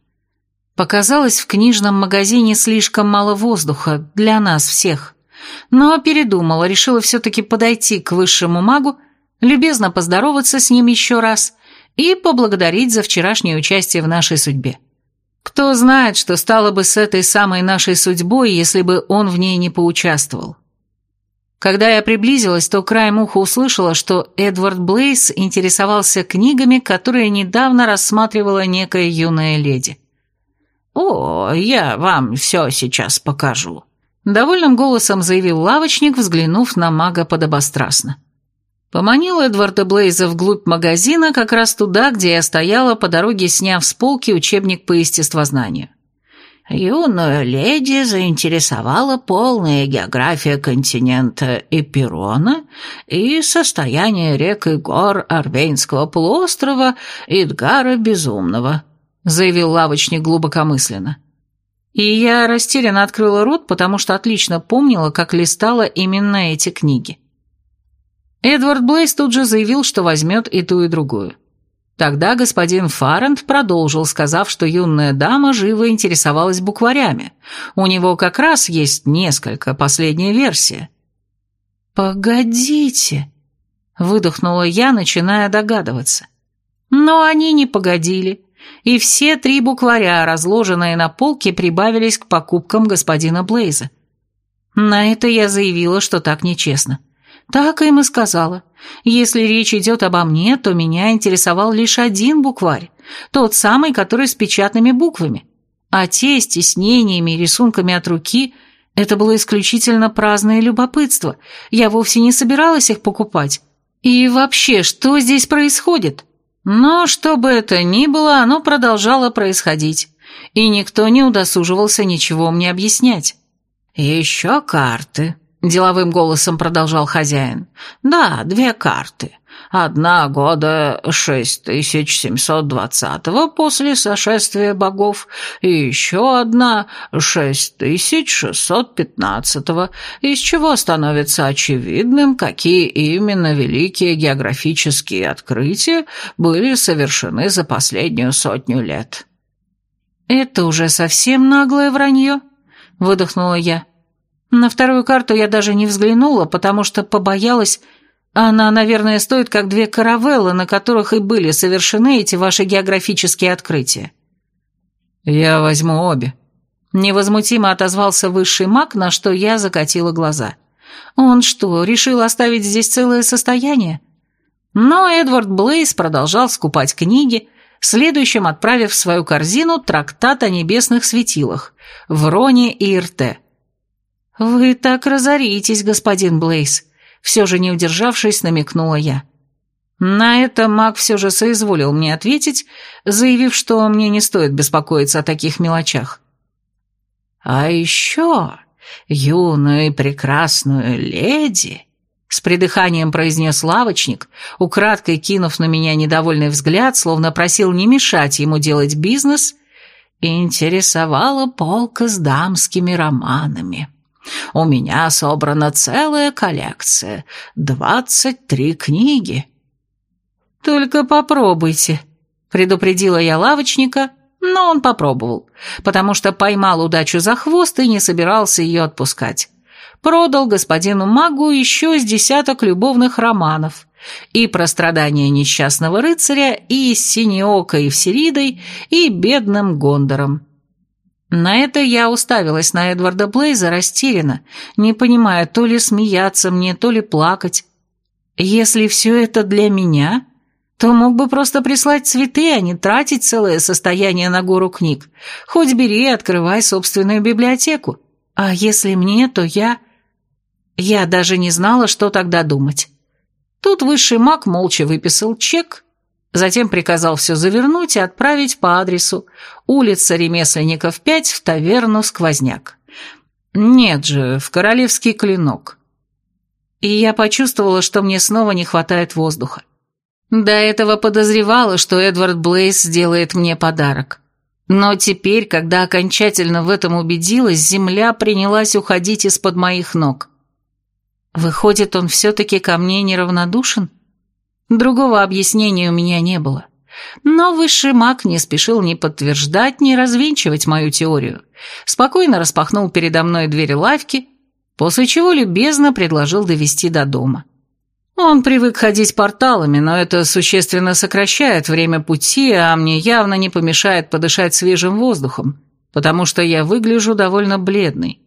Показалось, в книжном магазине слишком мало воздуха для нас всех. Но передумала, решила все-таки подойти к высшему магу, любезно поздороваться с ним еще раз и поблагодарить за вчерашнее участие в нашей судьбе. Кто знает, что стало бы с этой самой нашей судьбой, если бы он в ней не поучаствовал. Когда я приблизилась, то краем уха услышала, что Эдвард Блейс интересовался книгами, которые недавно рассматривала некая юная леди. «О, я вам все сейчас покажу», — довольным голосом заявил лавочник, взглянув на мага подобострастно. Поманил Эдварда Блейза вглубь магазина, как раз туда, где я стояла, по дороге сняв с полки учебник по естествознанию. Юную леди заинтересовала полная география континента Эпирона и состояние рек и гор Арвейнского полуострова Идгара Безумного, заявил лавочник глубокомысленно. И я растерянно открыла рот, потому что отлично помнила, как листала именно эти книги. Эдвард Блейс тут же заявил, что возьмет и ту, и другую. Тогда господин Фаррент продолжил, сказав, что юная дама живо интересовалась букварями. У него как раз есть несколько, последняя версия. «Погодите, Выдохнула я, начиная догадываться. Но они не погодили, и все три букваря, разложенные на полке, прибавились к покупкам господина Блейза. На это я заявила, что так нечестно. Так им и сказала. Если речь идет обо мне, то меня интересовал лишь один букварь, тот самый, который с печатными буквами. А те с тиснениями и рисунками от руки – это было исключительно праздное любопытство. Я вовсе не собиралась их покупать. И вообще, что здесь происходит? Но, что бы это ни было, оно продолжало происходить, и никто не удосуживался ничего мне объяснять. «Еще карты», — деловым голосом продолжал хозяин. «Да, две карты. Одна года 6720-го после сошествия богов, и еще одна 6615-го, из чего становится очевидным, какие именно великие географические открытия были совершены за последнюю сотню лет». «Это уже совсем наглое вранье», — выдохнула я. На вторую карту я даже не взглянула, потому что побоялась... Она, наверное, стоит как две каравеллы, на которых и были совершены эти ваши географические открытия. Я возьму обе. Невозмутимо отозвался высший маг, на что я закатила глаза. Он что, решил оставить здесь целое состояние? Но Эдвард Блейз продолжал скупать книги, следующим отправив в свою корзину трактат о небесных светилах, Вроне и Ирте. «Вы так разоритесь, господин Блейз», — все же не удержавшись, намекнула я. На это маг все же соизволил мне ответить, заявив, что мне не стоит беспокоиться о таких мелочах. «А еще юную и прекрасную леди», — с придыханием произнес лавочник, украдкой кинув на меня недовольный взгляд, словно просил не мешать ему делать бизнес, интересовала полка с дамскими романами. У меня собрана целая коллекция, двадцать три книги». «Только попробуйте», — предупредила я лавочника, но он попробовал, потому что поймал удачу за хвост и не собирался ее отпускать. Продал господину магу еще с десяток любовных романов, и про страдания несчастного рыцаря, и с Синеокой и Всеридой, и бедным Гондором. На это я уставилась на Эдварда Блейза растерянно, не понимая, то ли смеяться мне, то ли плакать. Если все это для меня, то мог бы просто прислать цветы, а не тратить целое состояние на гору книг. Хоть бери и открывай собственную библиотеку. А если мне, то я... Я даже не знала, что тогда думать. Тут высший маг молча выписал чек Затем приказал все завернуть и отправить по адресу улица Ремесленников, 5, в таверну «Сквозняк». Нет же, в Королевский клинок. И я почувствовала, что мне снова не хватает воздуха. До этого подозревала, что Эдвард Блейс сделает мне подарок. Но теперь, когда окончательно в этом убедилась, земля принялась уходить из-под моих ног. Выходит, он все-таки ко мне неравнодушен? Другого объяснения у меня не было. Но высший маг не спешил ни подтверждать, ни развенчивать мою теорию. Спокойно распахнул передо мной двери лавки, после чего любезно предложил довести до дома. Он привык ходить порталами, но это существенно сокращает время пути, а мне явно не помешает подышать свежим воздухом, потому что я выгляжу довольно бледной.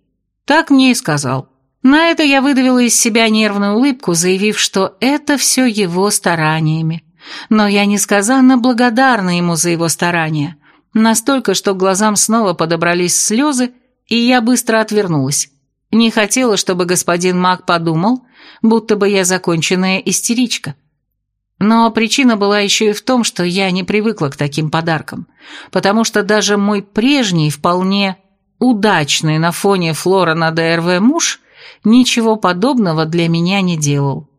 Так мне и сказал. На это я выдавила из себя нервную улыбку, заявив, что это все его стараниями. Но я несказанно благодарна ему за его старания. Настолько, что к глазам снова подобрались слезы, и я быстро отвернулась. Не хотела, чтобы господин Мак подумал, будто бы я законченная истеричка. Но причина была еще и в том, что я не привыкла к таким подаркам, потому что даже мой прежний, вполне удачный на фоне Флора на ДРВ муж ничего подобного для меня не делал.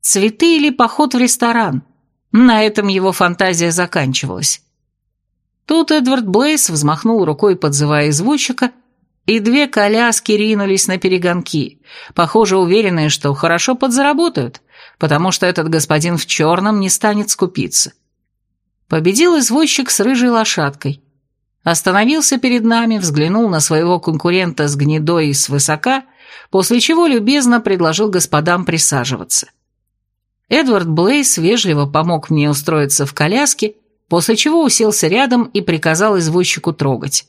Цветы или поход в ресторан. На этом его фантазия заканчивалась. Тут Эдвард Блейс взмахнул рукой, подзывая извозчика, и две коляски ринулись на перегонки, похоже, уверенные, что хорошо подзаработают, потому что этот господин в черном не станет скупиться. Победил извозчик с рыжей лошадкой. Остановился перед нами, взглянул на своего конкурента с гнедой и свысока после чего любезно предложил господам присаживаться. Эдвард Блейс вежливо помог мне устроиться в коляске, после чего уселся рядом и приказал извозчику трогать.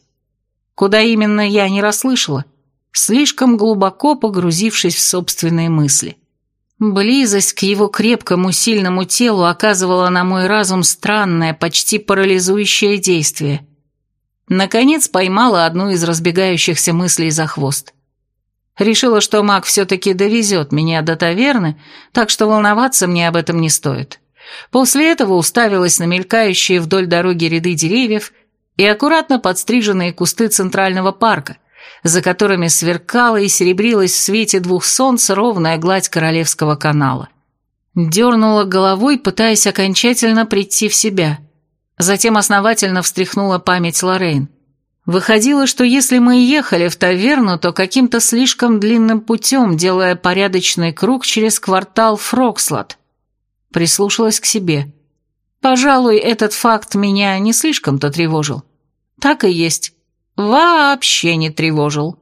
Куда именно, я не расслышала, слишком глубоко погрузившись в собственные мысли. Близость к его крепкому, сильному телу оказывала на мой разум странное, почти парализующее действие. Наконец поймала одну из разбегающихся мыслей за хвост. Решила, что маг все-таки довезет меня до таверны, так что волноваться мне об этом не стоит. После этого уставилась на мелькающие вдоль дороги ряды деревьев и аккуратно подстриженные кусты центрального парка, за которыми сверкала и серебрилась в свете двух солнц ровная гладь Королевского канала. Дернула головой, пытаясь окончательно прийти в себя. Затем основательно встряхнула память Лоррейн. Выходило, что если мы ехали в таверну, то каким-то слишком длинным путем, делая порядочный круг через квартал Фрокслот. Прислушалась к себе. Пожалуй, этот факт меня не слишком-то тревожил. Так и есть вообще не тревожил.